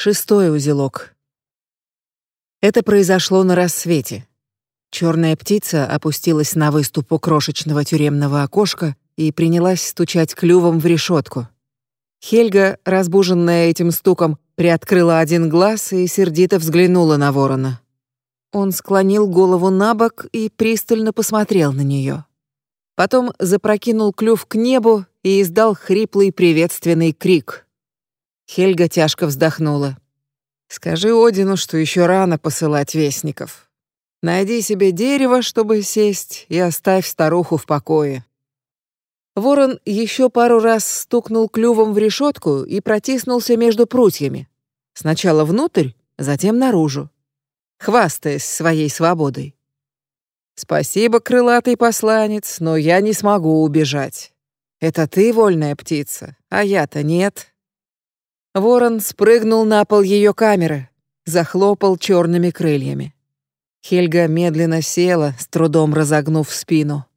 Шестой узелок. Это произошло на рассвете. Черная птица опустилась на выступ у крошечного тюремного окошка и принялась стучать клювом в решетку. Хельга, разбуженная этим стуком, приоткрыла один глаз и сердито взглянула на ворона. Он склонил голову на бок и пристально посмотрел на нее. Потом запрокинул клюв к небу и издал хриплый приветственный крик. Хельга тяжко вздохнула. «Скажи Одину, что еще рано посылать вестников. Найди себе дерево, чтобы сесть, и оставь старуху в покое». Ворон еще пару раз стукнул клювом в решетку и протиснулся между прутьями. Сначала внутрь, затем наружу, хвастаясь своей свободой. «Спасибо, крылатый посланец, но я не смогу убежать. Это ты вольная птица, а я-то нет». Ворон спрыгнул на пол ее камеры, захлопал черными крыльями. Хельга медленно села, с трудом разогнув спину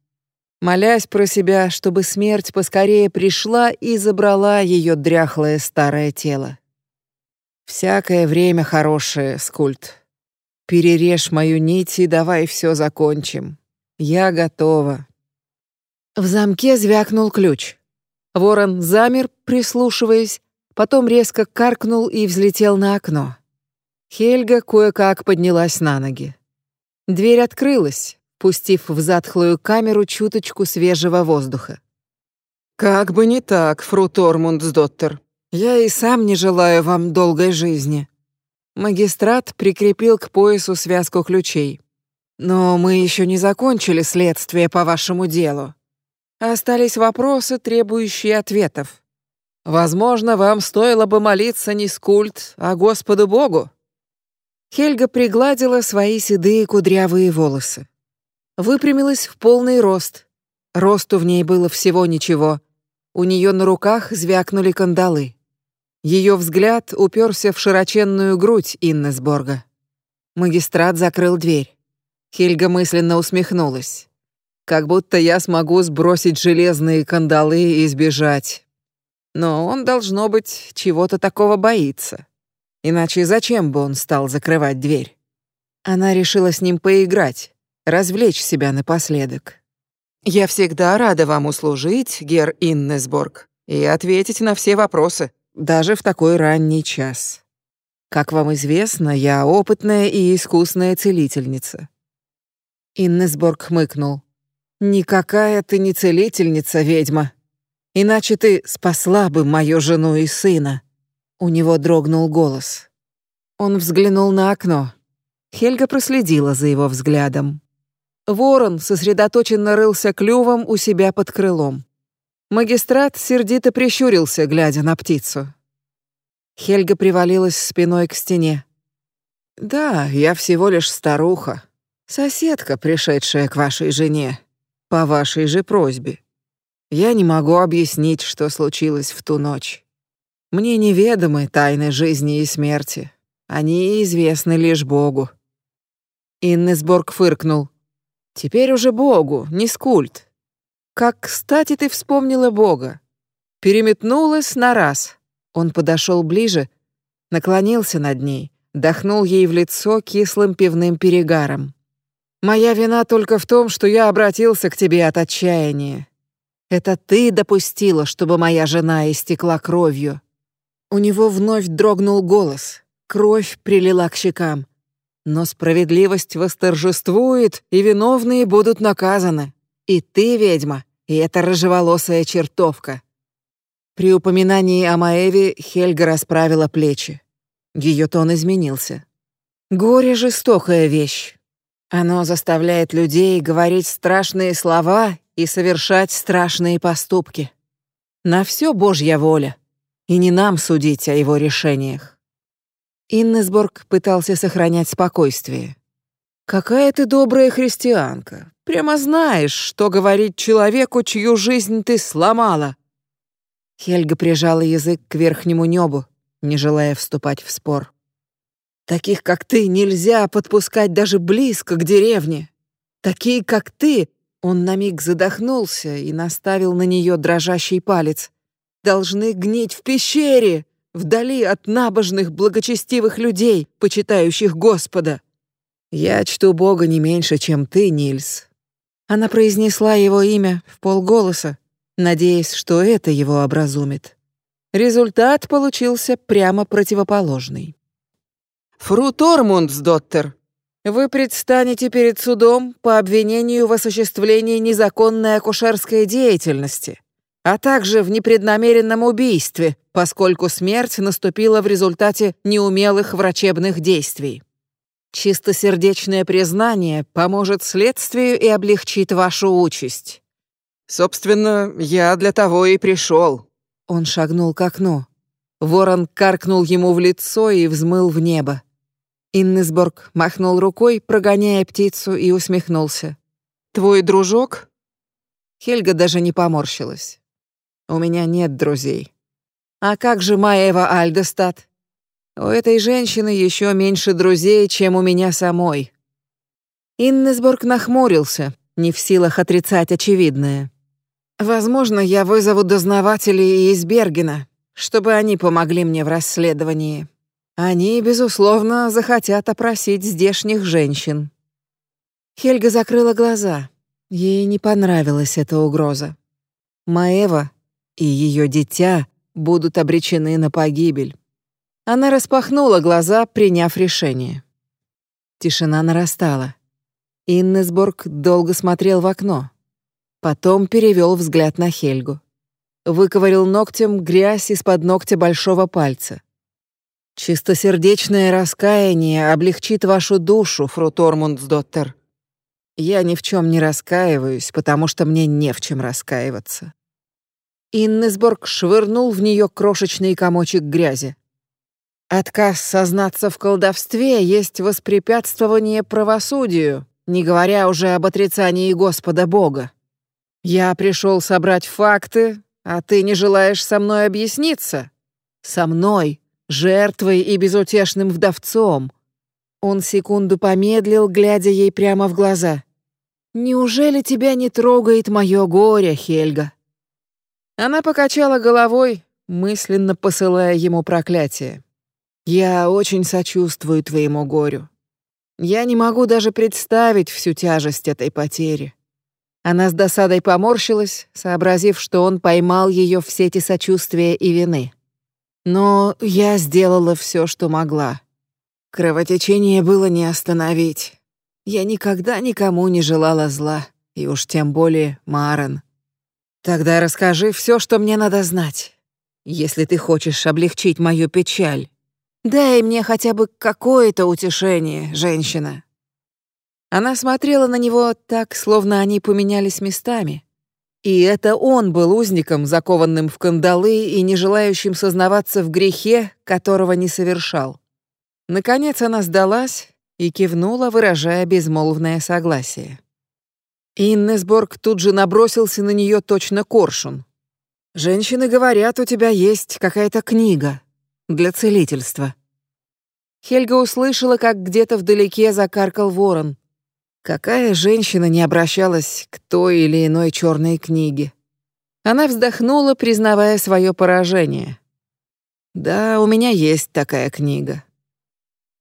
молясь про себя, чтобы смерть поскорее пришла и забрала ее дряхлое старое тело. «Всякое время хорошее, Скульт. Перережь мою нить и давай все закончим. Я готова». В замке звякнул ключ. Ворон замер, прислушиваясь, потом резко каркнул и взлетел на окно. Хельга кое-как поднялась на ноги. Дверь открылась, пустив в затхлую камеру чуточку свежего воздуха. «Как бы не так, фру Тормундсдоттер. Я и сам не желаю вам долгой жизни». Магистрат прикрепил к поясу связку ключей. «Но мы еще не закончили следствие по вашему делу. Остались вопросы, требующие ответов. Возможно, вам стоило бы молиться не скульт, а Господу Богу». Хельга пригладила свои седые кудрявые волосы выпрямилась в полный рост. Росту в ней было всего ничего. У нее на руках звякнули кандалы. Ее взгляд уперся в широченную грудь Иннесборга. Магистрат закрыл дверь. Хельга мысленно усмехнулась. Как будто я смогу сбросить железные кандалы и сбежать. Но он, должно быть, чего-то такого боится. Иначе зачем бы он стал закрывать дверь? Она решила с ним поиграть развлечь себя напоследок. Я всегда рада вам услужить, гер Иннесборг, и ответить на все вопросы, даже в такой ранний час. Как вам известно, я опытная и искусная целительница. Иннесборг хмыкнул. Никакая ты не целительница, ведьма. Иначе ты спасла бы мою жену и сына. У него дрогнул голос. Он взглянул на окно. Хельга проследила за его взглядом. Ворон сосредоточенно рылся клювом у себя под крылом. Магистрат сердито прищурился, глядя на птицу. Хельга привалилась спиной к стене. «Да, я всего лишь старуха, соседка, пришедшая к вашей жене, по вашей же просьбе. Я не могу объяснить, что случилось в ту ночь. Мне неведомы тайны жизни и смерти. Они известны лишь Богу». Иннесборг фыркнул. Теперь уже Богу, не скульт. Как кстати ты вспомнила Бога. Переметнулась на раз. Он подошел ближе, наклонился над ней, дохнул ей в лицо кислым пивным перегаром. Моя вина только в том, что я обратился к тебе от отчаяния. Это ты допустила, чтобы моя жена истекла кровью. У него вновь дрогнул голос. Кровь прилила к щекам. Но справедливость восторжествует, и виновные будут наказаны. И ты, ведьма, и эта рыжеволосая чертовка». При упоминании о Маэве Хельга расправила плечи. Ее тон изменился. «Горе — жестокая вещь. Оно заставляет людей говорить страшные слова и совершать страшные поступки. На все Божья воля, и не нам судить о его решениях. Иннесборг пытался сохранять спокойствие. «Какая ты добрая христианка. Прямо знаешь, что говорить человеку, чью жизнь ты сломала». Хельга прижала язык к верхнему небу, не желая вступать в спор. «Таких, как ты, нельзя подпускать даже близко к деревне. Такие, как ты...» Он на миг задохнулся и наставил на нее дрожащий палец. «Должны гнить в пещере, вдали от набожных, благочестивых людей, почитающих Господа. Я чту Бога не меньше, чем ты, Нильс. Она произнесла его имя в полголоса, надеясь, что это его образумит. Результат получился прямо противоположный. «Фру Тормундсдоттер, вы предстанете перед судом по обвинению в осуществлении незаконной акушерской деятельности, а также в непреднамеренном убийстве, поскольку смерть наступила в результате неумелых врачебных действий. Чистосердечное признание поможет следствию и облегчит вашу участь. Собственно, я для того и пришел. Он шагнул к окну. Ворон каркнул ему в лицо и взмыл в небо. Иннесборг махнул рукой, прогоняя птицу, и усмехнулся. «Твой дружок?» Хельга даже не поморщилась. «У меня нет друзей». «А как же Маева Альдестад?» «У этой женщины еще меньше друзей, чем у меня самой». Иннесборг нахмурился, не в силах отрицать очевидное. «Возможно, я вызову дознавателей из Бергена, чтобы они помогли мне в расследовании». Они, безусловно, захотят опросить здешних женщин. Хельга закрыла глаза. Ей не понравилась эта угроза. Маева и ее дитя будут обречены на погибель. Она распахнула глаза, приняв решение. Тишина нарастала. Иннесборг долго смотрел в окно. Потом перевел взгляд на Хельгу. Выковырил ногтем грязь из-под ногтя большого пальца. Чистосердечное раскаяние облегчит вашу душу, фру Тормундсдоттер. Я ни в чем не раскаиваюсь, потому что мне не в чем раскаиваться. Иннесборг швырнул в нее крошечный комочек грязи. Отказ сознаться в колдовстве есть воспрепятствование правосудию, не говоря уже об отрицании Господа Бога. Я пришел собрать факты, а ты не желаешь со мной объясниться? Со мной, жертвой и безутешным вдовцом. Он секунду помедлил, глядя ей прямо в глаза. «Неужели тебя не трогает мое горе, Хельга?» Она покачала головой, мысленно посылая ему проклятие. «Я очень сочувствую твоему горю. Я не могу даже представить всю тяжесть этой потери». Она с досадой поморщилась, сообразив, что он поймал ее в сети сочувствия и вины. Но я сделала все, что могла. Кровотечение было не остановить. Я никогда никому не желала зла, и уж тем более Марен. Тогда расскажи все, что мне надо знать. Если ты хочешь облегчить мою печаль, дай мне хотя бы какое-то утешение, женщина. Она смотрела на него так, словно они поменялись местами. И это он был узником, закованным в кандалы и не желающим сознаваться в грехе, которого не совершал. Наконец она сдалась и кивнула, выражая безмолвное согласие. Иннесборг тут же набросился на нее точно коршун. «Женщины говорят, у тебя есть какая-то книга для целительства». Хельга услышала, как где-то вдалеке закаркал ворон. Какая женщина не обращалась к той или иной черной книге? Она вздохнула, признавая свое поражение. «Да, у меня есть такая книга».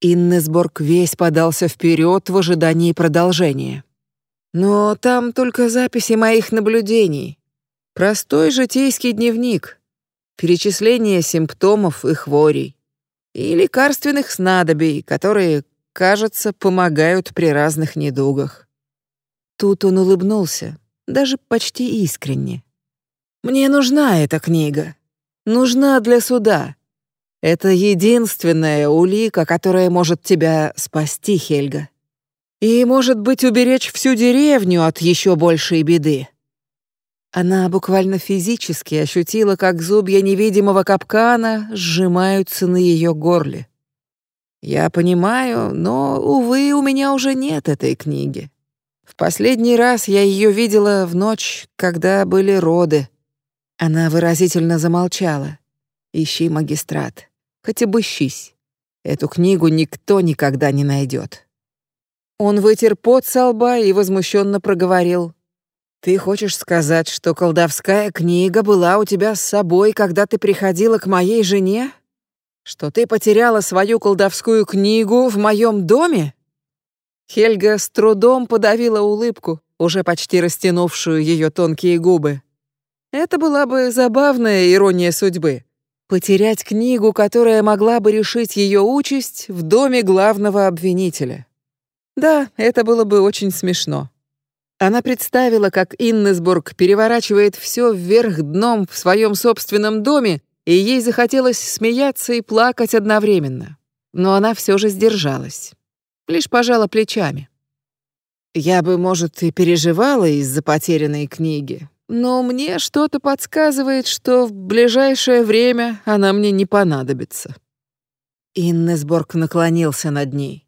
Иннесборг весь подался вперед в ожидании продолжения. «Но там только записи моих наблюдений. Простой житейский дневник, перечисление симптомов и хворей и лекарственных снадобий, которые, кажется, помогают при разных недугах. Тут он улыбнулся, даже почти искренне. «Мне нужна эта книга. Нужна для суда. Это единственная улика, которая может тебя спасти, Хельга. И, может быть, уберечь всю деревню от еще большей беды». Она буквально физически ощутила, как зубья невидимого капкана сжимаются на ее горле. Я понимаю, но, увы, у меня уже нет этой книги. В последний раз я ее видела в ночь, когда были роды. Она выразительно замолчала. Ищи магистрат. Хотя бы щись. Эту книгу никто никогда не найдет. Он вытер пот со лба и возмущенно проговорил. «Ты хочешь сказать, что колдовская книга была у тебя с собой, когда ты приходила к моей жене? Что ты потеряла свою колдовскую книгу в моем доме?» Хельга с трудом подавила улыбку, уже почти растянувшую ее тонкие губы. Это была бы забавная ирония судьбы. Потерять книгу, которая могла бы решить ее участь в доме главного обвинителя. Да, это было бы очень смешно. Она представила, как Иннесбург переворачивает все вверх дном в своем собственном доме, и ей захотелось смеяться и плакать одновременно. Но она все же сдержалась. Лишь пожала плечами. Я бы, может, и переживала из-за потерянной книги, но мне что-то подсказывает, что в ближайшее время она мне не понадобится. Иннесборг наклонился над ней.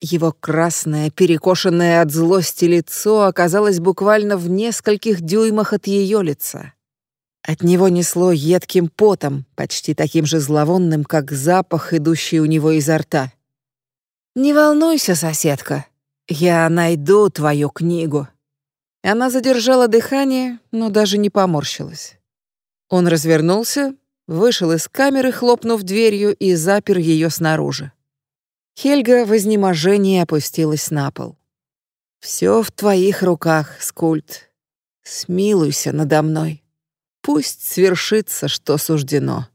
Его красное, перекошенное от злости лицо оказалось буквально в нескольких дюймах от ее лица. От него несло едким потом, почти таким же зловонным, как запах, идущий у него изо рта. «Не волнуйся, соседка, я найду твою книгу», она задержала дыхание, но даже не поморщилась. Он развернулся, вышел из камеры, хлопнув дверью, и запер ее снаружи. Хельга в изнеможении опустилась на пол. «Все в твоих руках, Скульт. Смилуйся надо мной. Пусть свершится, что суждено».